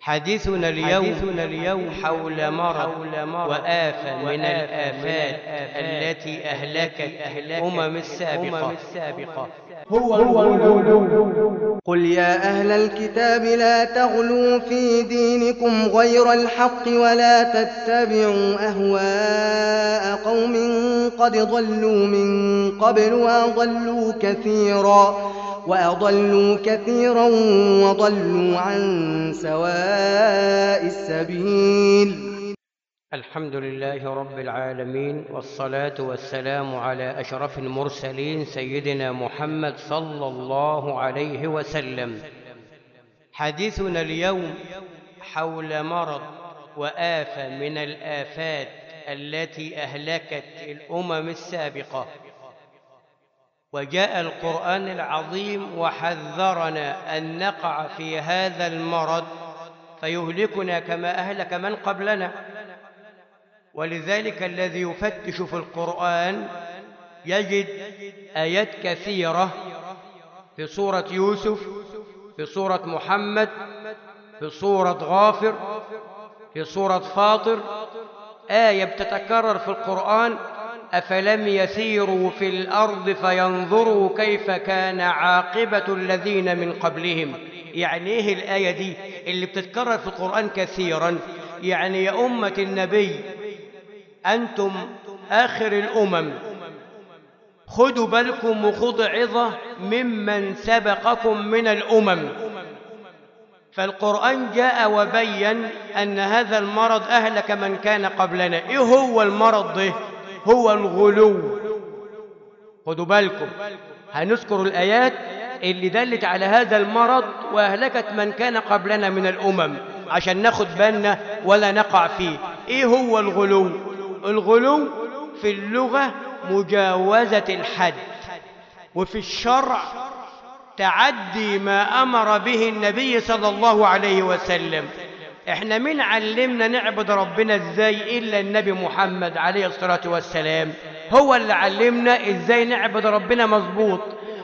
حديثنا اليوم, حديثنا اليوم حول مرض وآفة من الآفات التي أهلكت الأمم السابقة هو قل يا أهل الكتاب لا تغلوا في دينكم غير الحق ولا تتبعوا أهواء قوم قد ضلوا من قبل وأضلوا كثيرا. وأضلوا كثيرا وضلوا عن سواء السبيل. الحمد لله رب العالمين والصلاة والسلام على أشرف المرسلين سيدنا محمد صلى الله عليه وسلم. حديثنا اليوم حول مرض وآفة من الآفات التي أهلكت الأمم السابقة. وجاء القرآن العظيم وحذرنا أن نقع في هذا المرض فيهلكنا كما أهلك من قبلنا. ولذلك الذي يفتش في القرآن يجد آيات كثيرة في سورة يوسف في سورة محمد في سورة غافر في سورة فاطر. آية بتتكرر في القرآن أفلم يسيروا في الأرض فينظروا كيف كان عاقبة الذين من قبلهم. يعني إيه الآية دي اللي بتتكرر في القرآن كثيرا؟ يعني يا أمة النبي أنتم آخر الأمم. خذوا بالكم وخذوا عظة ممن سبقكم من الأمم. فالقرآن جاء وبين أن هذا المرض أهلك من كان قبلنا. إيه هو المرض ده؟ هو الغلو. خذوا بالكم هنذكر الآيات اللي دلت على هذا المرض وأهلكت من كان قبلنا من الأمم عشان ناخد بالنا ولا نقع فيه. إيه هو الغلو؟ الغلو في اللغة مجاوزة الحد وفي الشرع تعدي ما أمر به النبي صلى الله عليه وسلم. إحنا مين علمنا نعبد ربنا إزاي إلا النبي محمد عليه الصلاة والسلام. هو اللي علمنا إزاي نعبد ربنا مظبوط.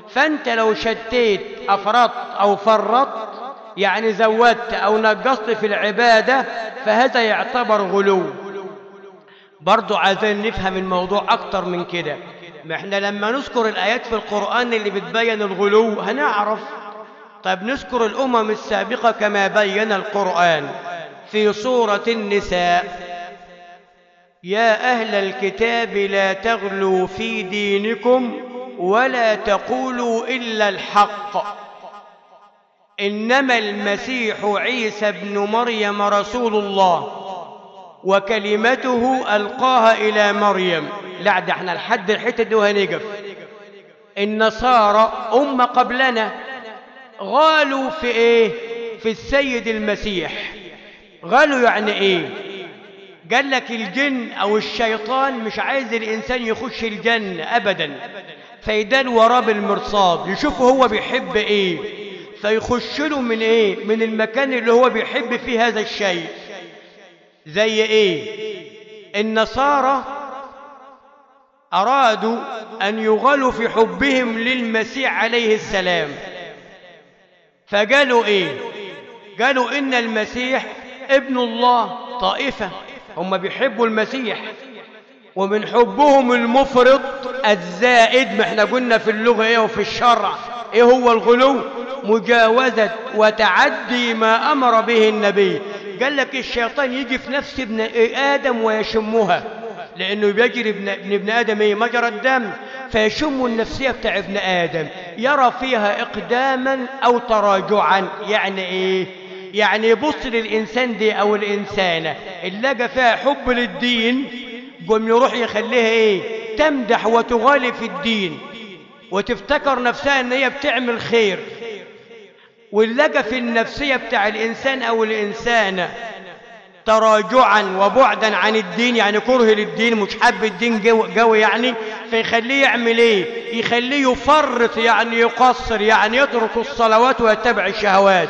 فأنت لو شتيت أفرطت أو فرطت يعني زودت أو نقصت في العبادة فهذا يعتبر غلو. برضو عايزين نفهم الموضوع أكتر من كده. ما إحنا لما نذكر الآيات في القرآن اللي بتبين الغلو هنعرف. طيب نذكر الأمم السابقة كما بين القرآن. في سورة النساء. يا أهل الكتاب لا تغلوا في دينكم ولا تقولوا إلا الحق. إنما المسيح عيسى ابن مريم رسول الله وكلمته ألقاها إلى مريم. لا ده إحنا لحد الحتة دي وهنقف. النصارى أمة قبلنا غالوا في إيه؟ في السيد المسيح. غالوا يعني إيه؟ قال لك الجن أو الشيطان مش عايز الإنسان يخش الجنة ابدا. فيدال وراه بالمرصاد يشوف هو بيحب إيه. فيخش له من إيه؟ من المكان اللي هو بيحب فيه هذا الشيء. زي إيه؟ النصارى أرادوا أن يغلوا في حبهم للمسيح عليه السلام. فقالوا إيه؟ قالوا إن المسيح ابن الله طائفة. هم بيحبوا المسيح ومن حبهم المفرط الزائد ما إحنا قلنا في اللغة إيه وفي الشرع. إيه هو الغلو؟ مجاوزة وتعدي ما أمر به النبي. قال لك الشيطان يجي في نفس ابن آدم ويشمها. لأنه بيجري ابن, ابن آدم إيه؟ مجرى الدم. فيشم النفسية بتاع ابن آدم. يرى فيها إقداما أو تراجعا. يعني إيه؟ يعني يبص للإنسان دي أو الإنسانة اللي لقى فيها حب للدين قم يروح يخليها إيه؟ تمدح وتغالي في الدين وتفتكر نفسها إن هي بتعمل خير. واللقى في النفسية بتاع الإنسان أو الإنسانة تراجعا وبعدا عن الدين يعني كره للدين مش حب الدين قوي يعني فيخليه يعمل إيه؟ يخليه يفرط يعني يقصر يعني يترك الصلوات ويتبع الشهوات.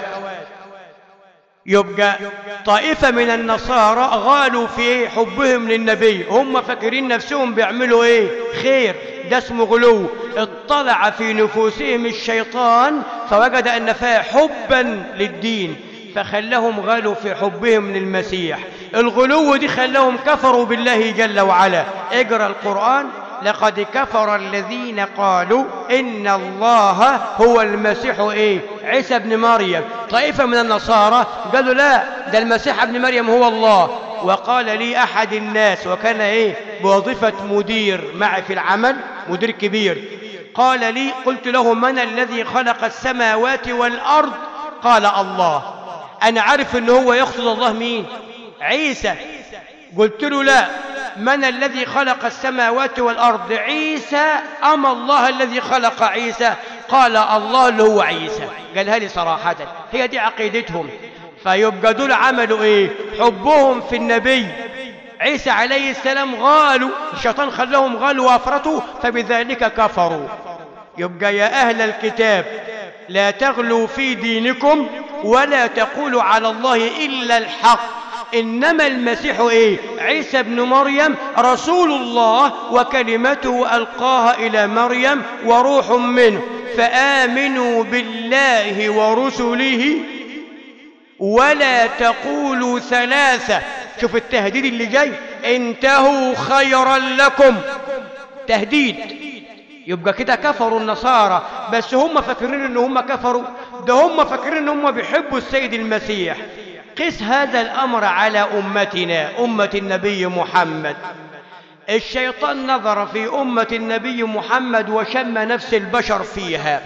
يبقى طائفة من النصارى غالوا في حبهم للنبي. هم فاكرين نفسهم بيعملوا إيه؟ خير. ده اسمه غلو. اطلع في نفوسهم الشيطان فوجد أن فيها حبا للدين فخلهم غالوا في حبهم للمسيح. الغلو دي خلهم كفروا بالله جل وعلا. اقرأ القرآن. لقد كفر الذين قالوا إن الله هو المسيح إيه؟ عيسى ابن مريم. طائفة من النصارى قالوا لا ده المسيح ابن مريم هو الله. وقال لي أحد الناس وكان إيه؟ بوظيفة مدير معي في العمل مدير كبير. قال لي قلت له من الذي خلق السماوات والأرض؟ قال الله. أنا عارف أنه هو يقصد الله مين؟ عيسى. قلت له لا. من الذي خلق السماوات والأرض؟ عيسى. أم الله الذي خلق عيسى. قال الله اللي هو عيسى. قالها لي صراحة هي دي عقيدتهم. فيبقى دول عملوا إيه؟ حبهم في النبي. عيسى عليه السلام غالوا الشيطان خلاهم غالوا وأفرطوا فبذلك كفروا. يبقى يا أهل الكتاب لا تغلوا في دينكم ولا تقولوا على الله إلا الحق. إنما المسيح إيه؟ عيسى ابن مريم رسول الله وكلمته ألقاها إلى مريم وروح منه. فآمنوا بالله ورسله ولا تقولوا ثلاثة. شوف التهديد اللي جاي. انتهوا خيرا لكم. تهديد. يبقى كده كفروا النصارى. بس هم فاكرين إن هم كفروا. ده هم فاكرين إن هم بيحبوا السيد المسيح. قس هذا الأمر على أمتنا أمة النبي محمد. الشيطان نظر في أمة النبي محمد وشم نفس البشر فيها.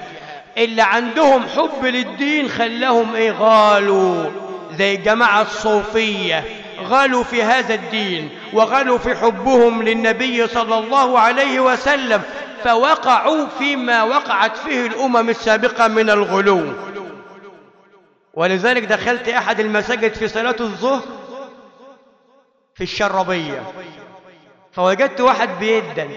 اللي عندهم حب للدين خلاهم إيه غالوا. زي جماعة الصوفية غالوا في هذا الدين وغالوا في حبهم للنبي صلى الله عليه وسلم فوقعوا فيما وقعت فيه الأمم السابقة من الغلو. ولذلك دخلت أحد المساجد في صلاة الظهر في الشربية. فوجدت واحد بيدن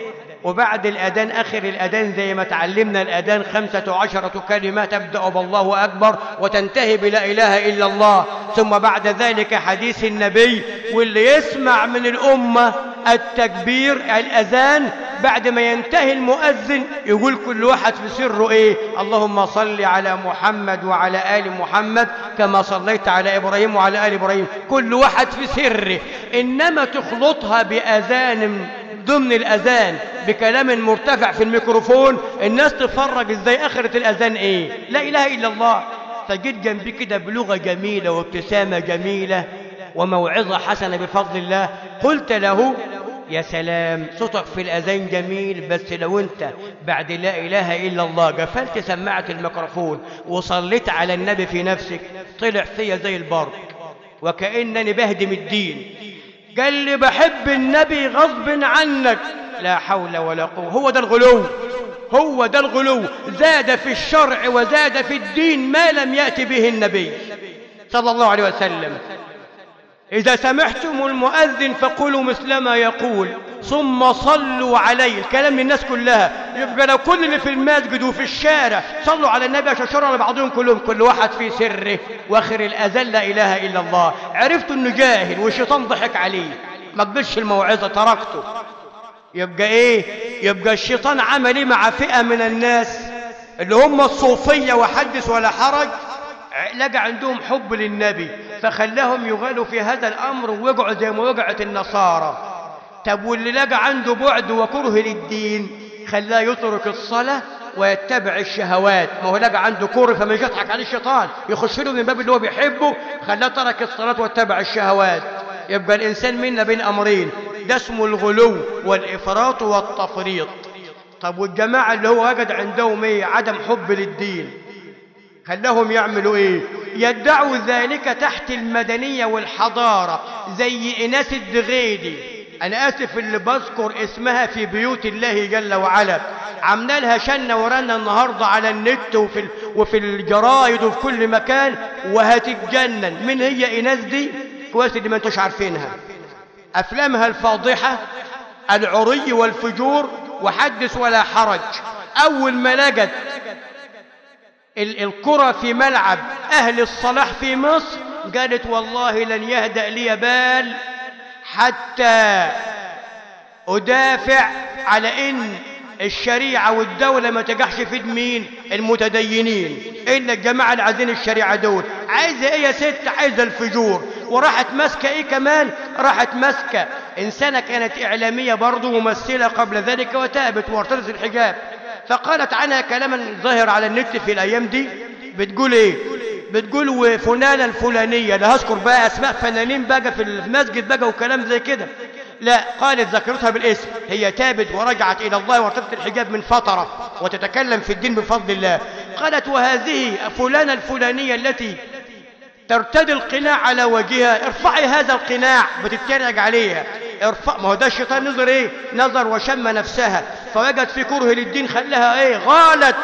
وبعد الأذان آخر الأذان زي ما تعلمنا الأذان خمسة عشرة كلمة تبدأ بالله أكبر وتنتهي بلا إله إلا الله. ثم بعد ذلك حديث النبي واللي يسمع من الأمة التكبير الأذان بعد ما ينتهي المؤذن يقول كل واحد في سره إيه؟ اللهم صل على محمد وعلى آل محمد كما صليت على إبراهيم وعلى آل إبراهيم. كل واحد في سره. إنما تخلطها بأذان ضمن الأذان بكلام مرتفع في الميكروفون. الناس تفرج إزاي آخرة الأذان إيه؟ لا إله إلا الله. فجيت جنبي كده بلغة جميلة وابتسامة جميلة وموعظة حسنة بفضل الله. قلت له يا سلام صوتك في الأذان جميل بس لو أنت بعد لا إله إلا الله قفلت سماعة الميكروفون وصليت على النبي في نفسك طلع فيا زي البرق. وكأنني بهدم الدين. قال لي بحب النبي غصب عنك. لا حول ولا قوة. هو ده الغلو. هو ده الغلو. زاد في الشرع وزاد في الدين ما لم يأتي به النبي صلى الله عليه وسلم. إذا سمعتم المؤذن فقولوا مثل ما يقول ثم صلوا عليه. الكلام للناس كلها. يبقى لو كل اللي في المسجد وفي الشارع صلوا على النبي عشان شرع لبعضهم كلهم كل واحد في سره واخر الأذان لا إله إلا الله. عرفت إنه جاهل والشيطان ضحك عليه. ما قبلش الموعظة تركته. يبقى إيه؟ يبقى الشيطان عمل إيه مع فئة من الناس اللي هم الصوفية وحدث ولا حرج. لقى عندهم حب للنبي فخلاهم يغالوا في هذا الأمر ووقعوا زي ما وقعت النصارى. طب واللي لقى عنده بعد وكره للدين خلاه يترك الصلاة ويتبع الشهوات. ما هو لقى عنده كره فما يضحك عليه الشيطان يخش له من باب اللي هو بيحبه خلاه ترك الصلاة واتبع الشهوات. يبقى الإنسان منا بين أمرين ده اسمه الغلو والإفراط والتفريط. طب والجماعة اللي هو وجد عندهم إيه؟ عدم حب للدين. خلاهم يعملوا إيه؟ يدعوا ذلك تحت المدنية والحضارة زي إناس الدغيدي. أنا آسف اللي بذكر اسمها في بيوت الله جل وعلا. عمنا لها شنة ورانا النهاردة على النت وفي. وفي الجرايد وفي كل مكان وهتتجنن من هي إناس دي؟ كويس اللي ما انتوش عارفينها. أفلامها الفاضحة العري والفجور وحدث ولا حرج. أول ما لقت الكرة في ملعب أهل الصلاح في مصر قالت والله لن يهدأ لي بال حتى أدافع على إن الشريعة والدولة ما تقعش في مين المتدينين. إلا الجماعة اللي عايزين الشريعة دول. عايزة إيه يا ست؟ عايزة الفجور. وراحت ماسكة إيه كمان؟ راحت ماسكة. إنسانة كانت إعلامية برضه ممثلة قبل ذلك وتابت وارتدت الحجاب. فقالت عنها كلاما ظاهر على النت في الأيام دي بتقول إيه؟ بتقول وفلانة الفلانية لا هذكر بقى أسماء فنانين بقى في المسجد بقى وكلام زي كده. لا قالت ذكرتها بالاسم هي تابت ورجعت إلى الله وارتدت الحجاب من فترة وتتكلم في الدين بفضل الله. قالت وهذه فلانة الفلانية التي ترتدي القناع على وجهها ارفعي هذا القناع بتتريق عليها. ارفع ما هو ده الشيطان نظر إيه؟ نظر وشم نفسها. فوجد في كره للدين خلاها إيه غالت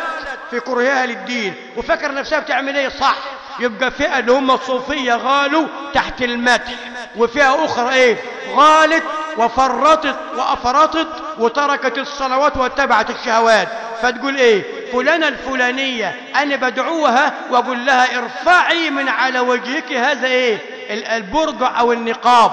في كرهها للدين. وفكر نفسها بتعمل إيه؟ صح. يبقى فئة اللي هم الصوفية غالوا تحت المدح. وفئة أخرى إيه؟ غالت وفرطت وأفرطت وتركت الصلوات واتبعت الشهوات. فتقول إيه؟ فلانة الفلانية أنا بدعوها وأقول لها ارفعي من على وجهك هذا إيه؟ البرجع أو النقاب.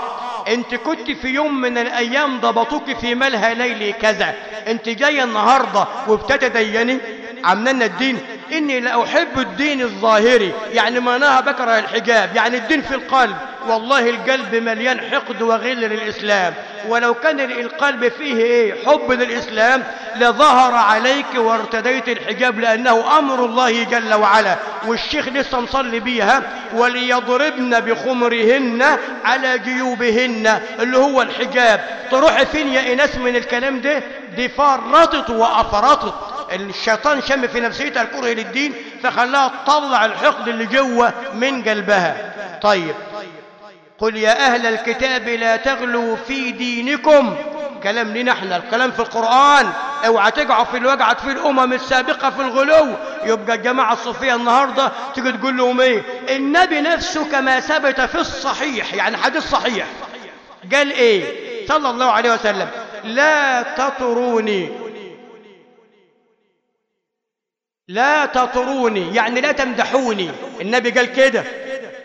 انت كنت في يوم من الأيام ضبطوك في ملهى ليلي كذا. انت جاية النهاردة وبتتديني. عملنا الدين إني لأحب الدين الظاهري. يعني معناها بكره الحجاب يعني الدين في القلب. والله القلب مليان حقد وغل للإسلام. ولو كان القلب فيه إيه؟ حب للإسلام لظهر عليك وارتديت الحجاب لأنه أمر الله جل وعلا. والشيخ لسه مصلي بيها وليضربن بخمرهن على جيوبهن اللي هو الحجاب. تروح فين يا إناس من الكلام ده؟ دي فرطت وأفرطت. الشيطان شم في نفسيتها الكره للدين فخلاها تطلع الحقد اللي جوه من قلبها. طيب قل يا أهل الكتاب لا تغلوا في دينكم. كلام لنا إحنا الكلام في القرآن. أوعى تقعوا في اللي وقعت فيه الأمم السابقة في الغلو. يبقى الجماعة الصوفية النهاردة تيجي تقول لهم إيه؟ النبي نفسه كما ثبت في الصحيح يعني حديث صحيح. قال إيه؟ صلى الله عليه وسلم لا تطروني. لا تطروني يعني لا تمدحوني. النبي قال كده.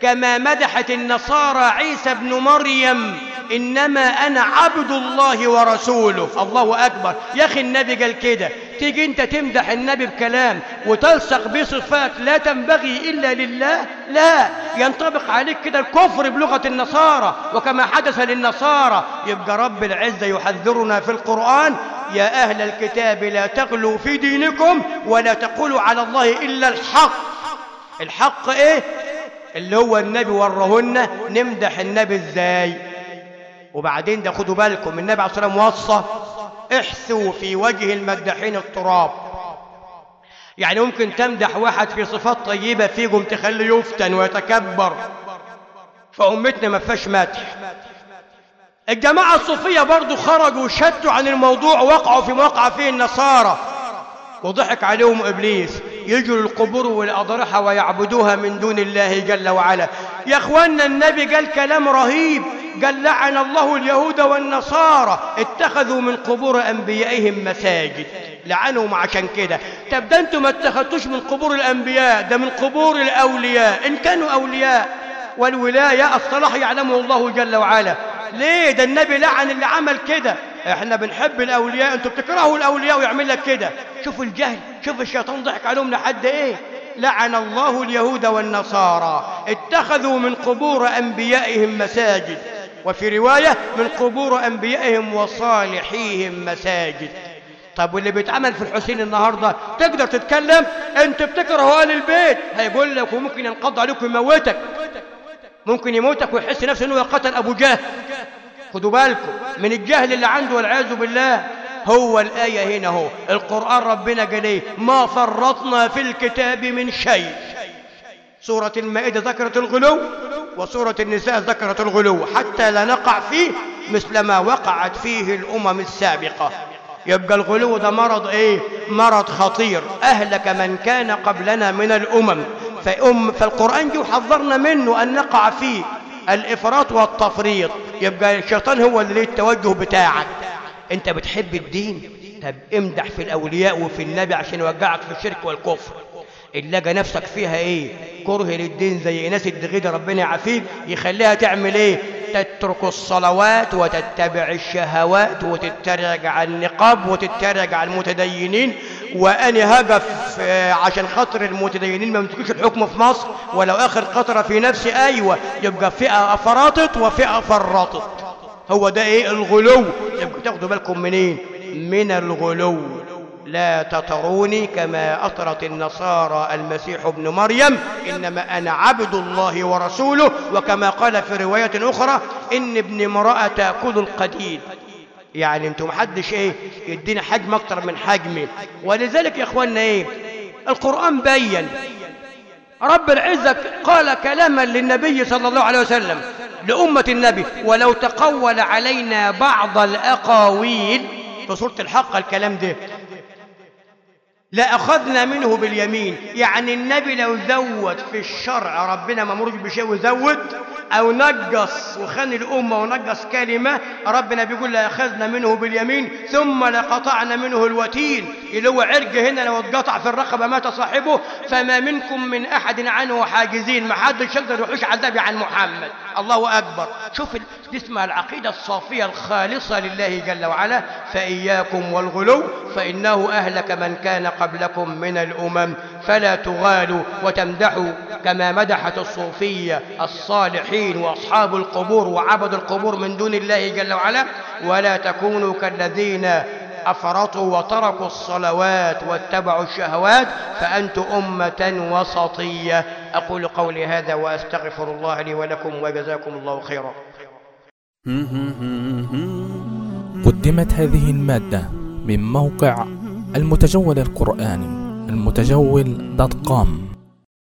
كما مدحت النصارى عيسى بن مريم إنما أنا عبد الله ورسوله. الله أكبر. يا أخي النبي قال كده تيجي أنت تمدح النبي بكلام وتلصق بصفات لا تنبغي إلا لله؟ لا. ينطبق عليك كده الكفر بلغة النصارى. وكما حدث للنصارى يبقى رب العزة يحذرنا في القرآن يا أهل الكتاب لا تغلوا في دينكم ولا تقولوا على الله إلا الحق. الحق إيه؟ اللي هو النبي ورهن نمدح النبي إزاي؟ وبعدين ده خدوا بالكم النبي عليه الصلاة والسلام وصى احثوا في وجه المدحين التراب. يعني ممكن تمدح واحد في صفات طيبة فيكم تخليه يفتن ويتكبر. فأمتنا ما فيهاش مدح. الجماعة الصوفية برضو خرجوا وشتوا عن الموضوع وقعوا في موقع فيه النصارى. وضحك عليهم إبليس. يجوا للقبور والاضرحه ويعبدوها من دون الله جل وعلا. يا اخوانا النبي قال كلام رهيب. قال لعن الله اليهود والنصارى. اتخذوا من قبور أنبيائهم مساجد. لعنهم عشان كده. طب ده أنتوا ما اتخذتوش من قبور الأنبياء ده من قبور الأولياء. إن كانوا أولياء. والولاية الصلاح يعلمه الله جل وعلا. ليه؟ ده النبي لعن اللي عمل كده. إحنا بنحب الأولياء أنتوا بتكرهوا الأولياء ويعمل لك كده. شوف الجهل شوف الشيطان ضحك عليهم لحد إيه؟ لعن الله اليهود والنصارى. اتخذوا من قبور أنبيائهم مساجد وفي رواية من قبور أنبيائهم وصالحيهم مساجد. طب واللي بيتعمل في الحسين النهارده تقدر تتكلم؟ انت بتكره أهل البيت. هيقول لك وممكن ينقض عليك ويموتك. ممكن يموتك ويحس نفسه إنه قتل أبو جهل. خدوا بالكم من الجهل اللي عنده والعياذ بالله. هو الآية هنا هو القرآن ربنا قال إيه؟ ما فرطنا في الكتاب من شيء. سورة المائدة ذكرت الغلو وسورة النساء ذكرت الغلو حتى لا نقع فيه مثل ما وقعت فيه الأمم السابقة. يبقى الغلو ده مرض إيه؟ مرض خطير. أهلك من كان قبلنا من الأمم. فأم فالقرآن جه وحذرنا منه أن نقع فيه. الإفراط والتفريط. يبقى الشيطان هو اللي ليه التوجه بتاعك. أنت بتحب الدين؟ طب امدح في الأولياء وفي النبي عشان يوجعك في الشرك والكفر. اللي لقى نفسك فيها إيه؟ كره للدين زي ناس الدغيدة ربنا يعافيك يخليها تعمل إيه؟ تترك الصلوات وتتبع الشهوات وتتريق على النقاب وتتريق على المتدينين. وأنا آه، عشان خاطر المتدينين ما يمسكوش الحكم في مصر. ولو آخر قطرة في نفسي أيوة يبقى فئة فرطت وفئة فرطت. هو ده إيه؟ الغلو. يبقى تاخدوا بالكم منين؟ من الغلو. لا تطروني كما أطرت النصارى المسيح ابن مريم. إنما أنا عبد الله ورسوله. وكما قال في رواية أخرى إن ابن امرأة تأكل القديد. يعني أنتم محدش إيه يدينا حجم أكتر من حجمي ولذلك يا اخوانا إيه القرآن بين. رب العزة قال كلاما للنبي صلى الله عليه وسلم لأمة النبي ولو تقول علينا بعض الأقاويل. في سورة الحق الكلام ده لأخذنا منه باليمين. يعني النبي لو زود في الشرع ربنا ما مرج بشيء وزود أو نقص وخان الأمة ونقص كلمة ربنا بيقول لأخذنا منه باليمين ثم لقطعنا منه الوتين. اللي هو عرق هنا لو اتقطع في الرقبة مات صاحبه فما منكم من أحد عنه حاجزين. ما حدش يقدر يحوش عذابي عن محمد. الله أكبر. شوف اسمها العقيدة الصافية الخالصة لله جل وعلا فإياكم والغلو فإنه أهلك من كان قبلكم من الأمم فلا تغالوا وتمدحوا كما مدحت الصوفية الصالحين وأصحاب القبور وعبد القبور من دون الله جل وعلا. ولا تكونوا كالذين أفرطوا وتركوا الصلوات واتبعوا الشهوات فأنتم أمة وسطية. أقول قولي هذا وأستغفر الله لي ولكم وجزاكم الله خيرا. قدمت هذه المادة من موقع المتجول القرآني المتجول دوت كوم.